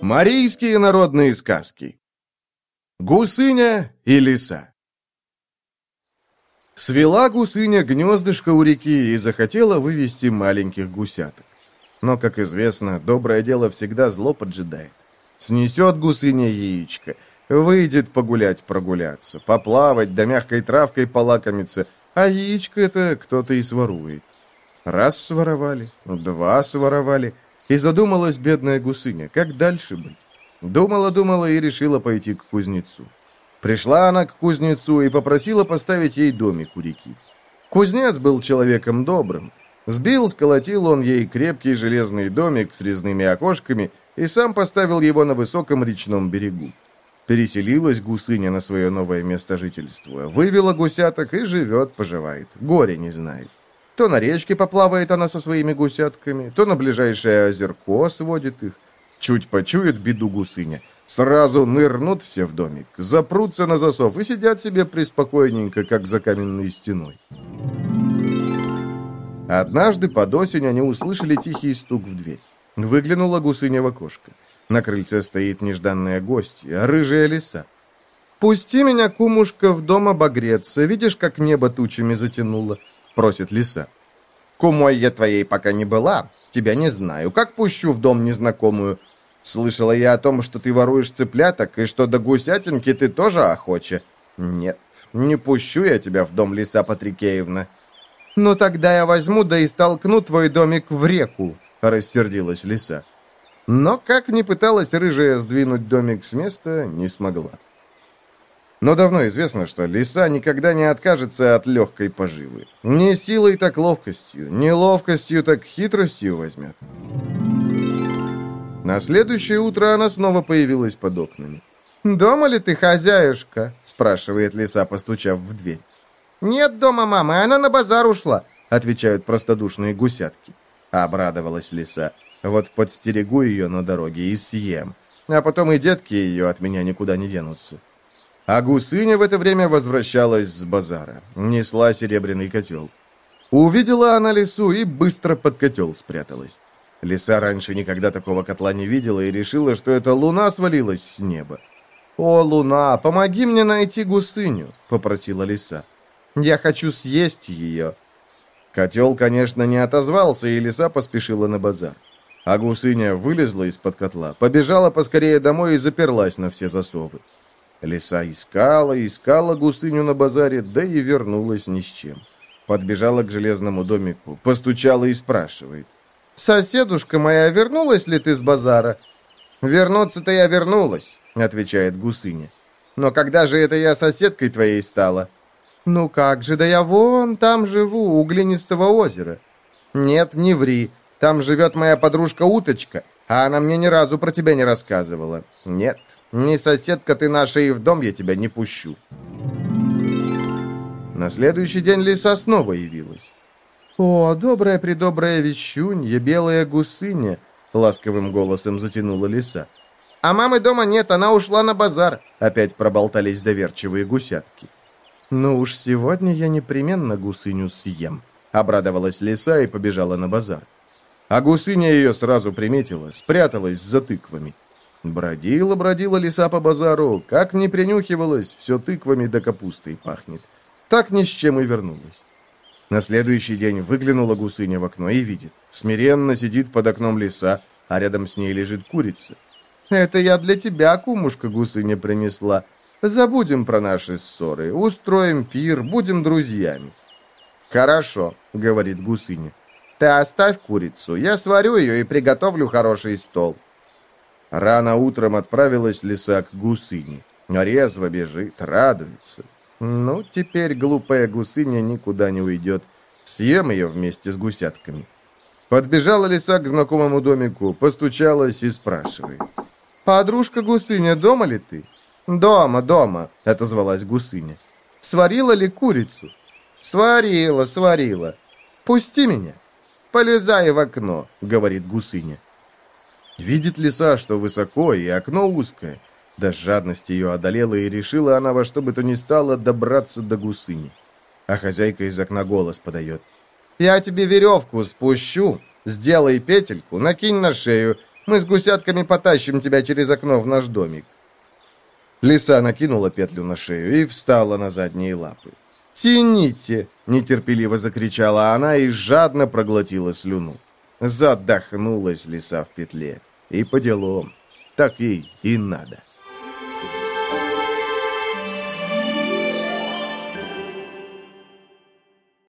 Марийские народные сказки Гусыня и лиса Свела гусыня гнездышко у реки и захотела вывести маленьких гусяток. Но, как известно, доброе дело всегда зло поджидает. Снесет гусыня яичко, выйдет погулять прогуляться, поплавать, да мягкой травкой полакомиться, а яичко это кто-то и сворует. Раз своровали, два своровали, и задумалась бедная гусыня, как дальше быть. Думала-думала и решила пойти к кузнецу. Пришла она к кузнецу и попросила поставить ей домик у реки. Кузнец был человеком добрым, Сбил, сколотил он ей крепкий железный домик с резными окошками и сам поставил его на высоком речном берегу. Переселилась гусыня на свое новое место жительства, вывела гусяток и живет, поживает, горе не знает. То на речке поплавает она со своими гусятками, то на ближайшее озерко сводит их. Чуть почует беду гусыня, сразу нырнут все в домик, запрутся на засов и сидят себе преспокойненько, как за каменной стеной. Однажды под осень они услышали тихий стук в дверь. Выглянула гусыня в окошко. На крыльце стоит нежданная гостья, рыжая лиса. «Пусти меня, кумушка, в дом обогреться. Видишь, как небо тучами затянуло?» — просит лиса. «Кумой я твоей пока не была. Тебя не знаю. Как пущу в дом незнакомую? Слышала я о том, что ты воруешь цыпляток, и что до гусятинки ты тоже охоча. Нет, не пущу я тебя в дом, лиса Патрикеевна». «Ну тогда я возьму, да и столкну твой домик в реку», — рассердилась лиса. Но, как ни пыталась рыжая сдвинуть домик с места, не смогла. Но давно известно, что лиса никогда не откажется от легкой поживы. Не силой, так ловкостью, не ловкостью, так хитростью возьмет. На следующее утро она снова появилась под окнами. «Дома ли ты, хозяюшка?» — спрашивает лиса, постучав в дверь. «Нет дома мамы, она на базар ушла», — отвечают простодушные гусятки. Обрадовалась лиса. «Вот подстерегу ее на дороге и съем. А потом и детки ее от меня никуда не денутся». А гусыня в это время возвращалась с базара. Несла серебряный котел. Увидела она лису и быстро под котел спряталась. Лиса раньше никогда такого котла не видела и решила, что это луна свалилась с неба. «О, луна, помоги мне найти гусыню», — попросила лиса. Я хочу съесть ее». Котел, конечно, не отозвался, и лиса поспешила на базар. А гусыня вылезла из-под котла, побежала поскорее домой и заперлась на все засовы. Лиса искала, искала гусыню на базаре, да и вернулась ни с чем. Подбежала к железному домику, постучала и спрашивает. «Соседушка моя, вернулась ли ты с базара?» «Вернуться-то я вернулась», — отвечает гусыня. «Но когда же это я соседкой твоей стала?» «Ну как же, да я вон там живу, у глинистого озера». «Нет, не ври. Там живет моя подружка-уточка, а она мне ни разу про тебя не рассказывала. Нет, не соседка ты наша, и в дом я тебя не пущу». На следующий день лиса снова явилась. «О, добрая-предобрая вещунья, белая гусыня!» — ласковым голосом затянула лиса. «А мамы дома нет, она ушла на базар!» — опять проболтались доверчивые гусятки. «Ну уж сегодня я непременно гусыню съем», — обрадовалась лиса и побежала на базар. А гусыня ее сразу приметила, спряталась за тыквами. Бродила-бродила лиса по базару, как не принюхивалась, все тыквами да капустой пахнет. Так ни с чем и вернулась. На следующий день выглянула гусыня в окно и видит. Смиренно сидит под окном лиса, а рядом с ней лежит курица. «Это я для тебя, кумушка, гусыня принесла», Забудем про наши ссоры, устроим пир, будем друзьями». «Хорошо», — говорит гусыня. «Ты оставь курицу, я сварю ее и приготовлю хороший стол». Рано утром отправилась лиса к гусыне. Резво бежит, радуется. Ну, теперь глупая гусыня никуда не уйдет. Съем ее вместе с гусятками. Подбежала лиса к знакомому домику, постучалась и спрашивает. «Подружка гусыня, дома ли ты?» «Дома, дома», — отозвалась гусыня. «Сварила ли курицу?» «Сварила, сварила. Пусти меня». «Полезай в окно», — говорит гусыня. Видит лиса, что высоко и окно узкое. Да жадность ее одолела, и решила она во что бы то ни стало добраться до гусыни. А хозяйка из окна голос подает. «Я тебе веревку спущу, Сделай петельку, накинь на шею. Мы с гусятками потащим тебя через окно в наш домик». Лиса накинула петлю на шею и встала на задние лапы. «Тяните!» — нетерпеливо закричала она и жадно проглотила слюну. Задохнулась лиса в петле. И по делам. Так ей и надо.